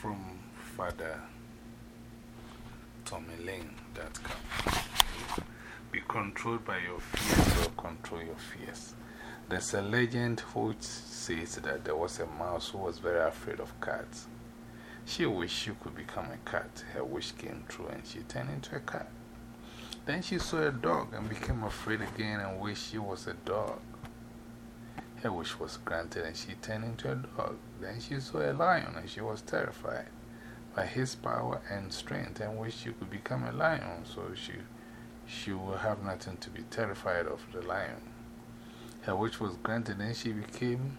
from Father TommyLane.com. Be controlled by your fears or control your fears. There's a legend which says that there was a mouse who was very afraid of cats. She wished she could become a cat. Her wish came true and she turned into a cat. Then she saw a dog and became afraid again and wished she was a dog. Her wish was granted and she turned into a dog. Then she saw a lion and she was terrified by his power and strength and wished she could become a lion so she, she would have nothing to be terrified of the lion. Her wish was granted, and she became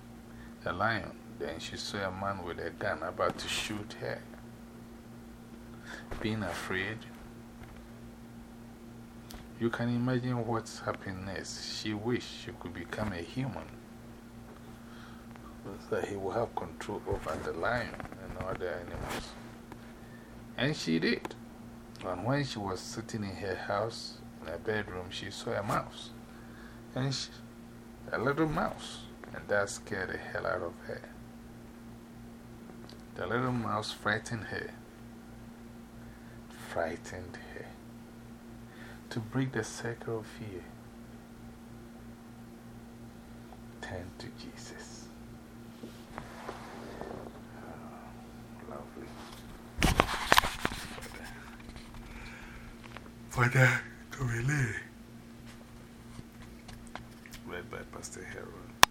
a lion. Then she saw a man with a gun about to shoot her. Being afraid, you can imagine what's happening next. She wished she could become a human. So he will have control over the lion and other animals. And she did. And when she was sitting in her house, in her bedroom, she saw a mouse. And she, a little mouse, and that scared the hell out of her. The little mouse frightened her, frightened her to break the circle of fear. Turn to Jesus. For that to relay read by Pastor Harold.